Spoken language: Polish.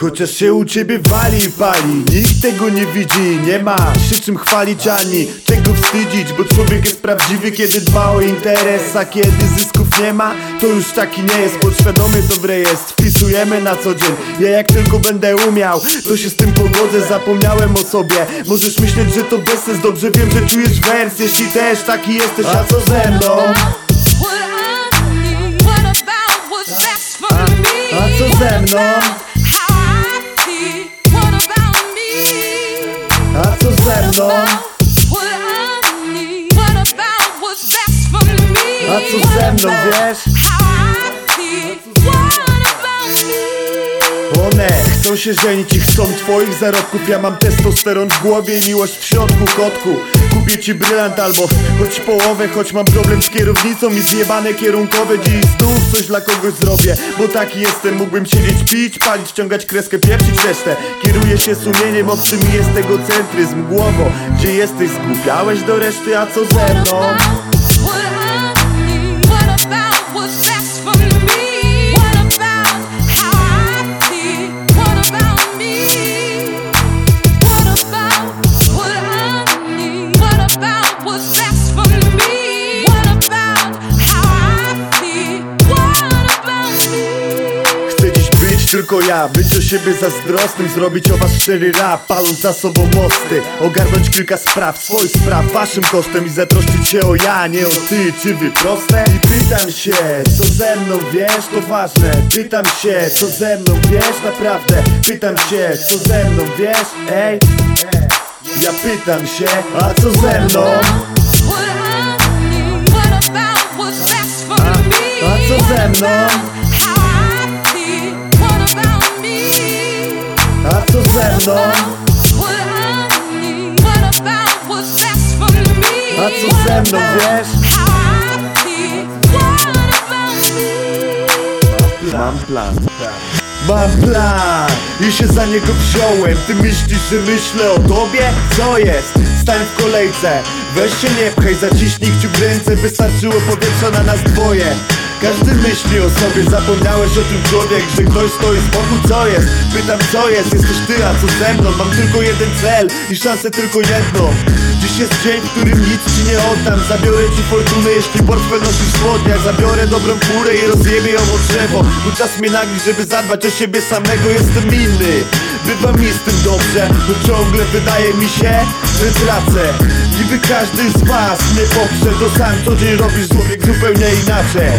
Chociaż się u ciebie wali i pali. Nikt tego nie widzi, nie ma się czym chwalić ani czego wstydzić Bo człowiek jest prawdziwy, kiedy dba o interes A kiedy zysków nie ma, to już taki nie jest. Podświadomie to w rejestr wpisujemy na co dzień. Ja jak tylko będę umiał, to się z tym pogodzę. Zapomniałem o sobie, możesz myśleć, że to bezsens. Dobrze wiem, że czujesz wers, jeśli też taki jesteś. A co ze mną? Ze? What I need. What about what's best for me? A co ze mną, wiesz? One chcą się żenić i chcą twoich zarobków. Ja mam testosteron w głowie i miłość w środku, kotku. Kupię ci brylant albo choć połowę Choć mam problem z kierownicą i zjebane kierunkowe. Dziś znów coś dla kogoś zrobię Bo taki jestem, mógłbym siedzieć, pić, palić, ciągać kreskę, pieprzyć resztę. Kieruję się sumieniem, obcy mi jest egocentryzm. Głowo, gdzie jesteś, zgłupiałeś do reszty, a co ze mną? Tylko ja, być o siebie zazdrosnym Zrobić o was szczery rap, paląc za sobą mosty Ogarnąć kilka spraw, swoich spraw waszym kosztem I zatroszczyć się o ja, nie o ty, czy wy proste? I pytam się, co ze mną wiesz, to ważne. Pytam się, co ze mną wiesz, naprawdę. Pytam się, co ze mną wiesz, ej Ja pytam się, a co ze mną? Me? a co ze mną? A co ze mną? A co ze mną wiesz? Mam plan Mam plan i się za niego wziąłem Ty myślisz, że myślę o tobie? Co jest? Stań w kolejce Weź się nie pchaj, zaciśnij kciuk w ręce Wystarczyło powietrza na nas dwoje każdy myśli o sobie, zapomniałeś o tym człowiek Że ktoś stoi z boku, co jest? Pytam co jest, jesteś ty, a co ze mną? Mam tylko jeden cel i szansę tylko jedną. Dziś jest dzień, w którym nic ci nie oddam. Zabiorę ci fortunę, jeśli portfel nosisz w spodniach Zabiorę dobrą furę i rozjebię ją o drzewo. Bo czas mnie nagli, żeby zadbać o siebie samego. Jestem inny, bywa mi z tym dobrze Bo ciągle wydaje mi się, że tracę. Niby każdy z was mnie poprze To sam co dzień robisz człowiek zupełnie inaczej